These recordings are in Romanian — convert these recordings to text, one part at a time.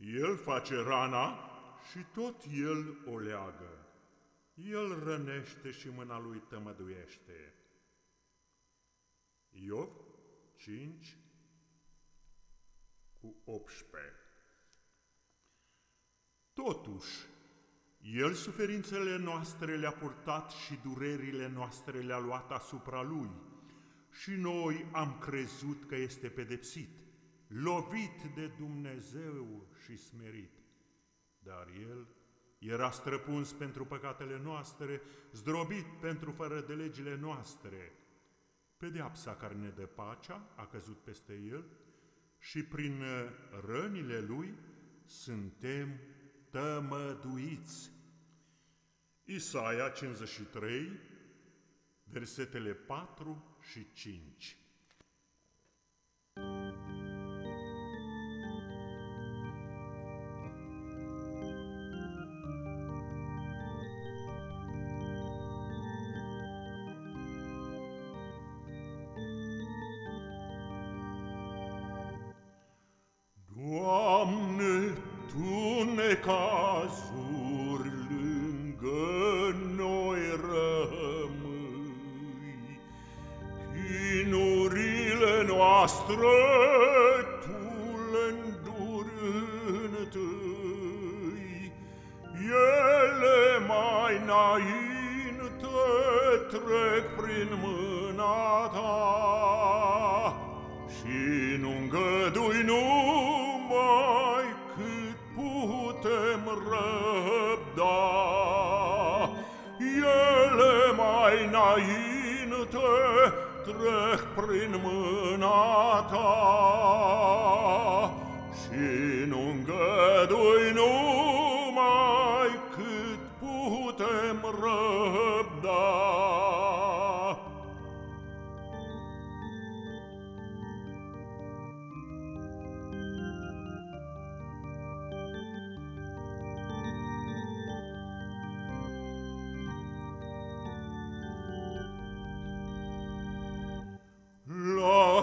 El face rana și tot El o leagă. El rănește și mâna lui tămăduiește. Iov 5 cu 18 Totuși, El suferințele noastre le-a purtat și durerile noastre le-a luat asupra Lui și noi am crezut că este pedepsit lovit de Dumnezeu și smerit. Dar El era străpuns pentru păcatele noastre, zdrobit pentru fără de legile noastre. Pedeapsa care ne dă pacea a căzut peste El și prin rănile Lui suntem tămăduiți. Isaia 53, versetele 4 și 5 Chinurile noastre Tu le întâi, Ele mai înainte trec prin mâna Ta, Și nu îngădui numai cât putem răbda. Ele mai înainte trec prin mâna ta.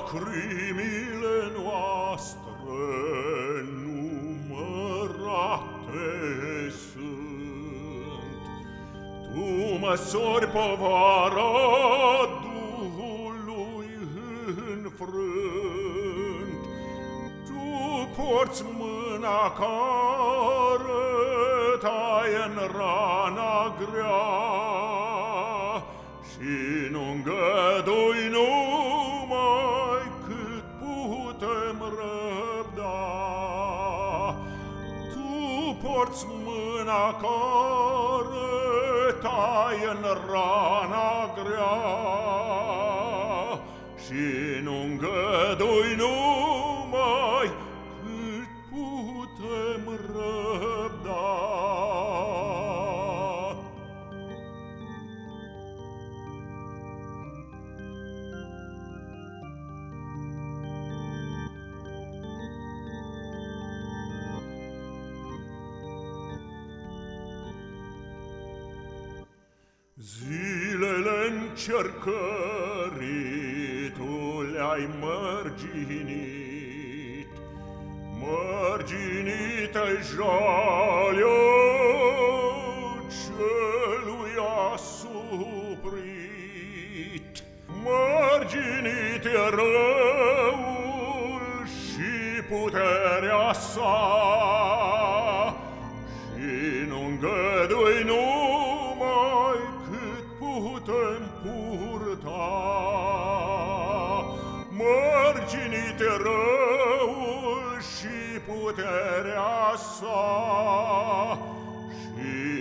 Lacrimile noastre numărate sunt, Tu măsori povara Duhului înfrânt, Tu porți mâna care taie în rana grea Și nu accord tai în rana grea. Și nu îngădui nu Zilele încercării tu le-ai mărginit, Mărginite jalea celui asuprit, Mărginit e răul și puterea sa, purta. Mărginit e răul și puterea sa, Și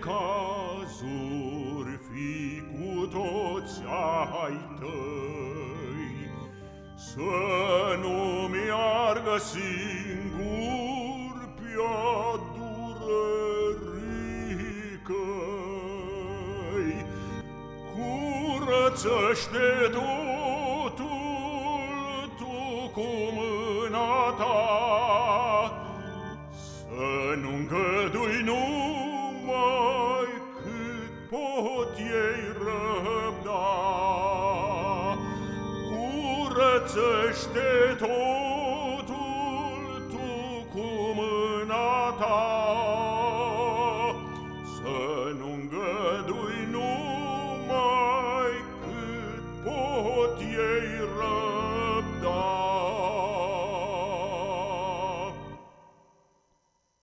necazuri fi cu toți ai tăi, Să nu mi-argă singur pe-a durerii Curățește-te herze steht hoch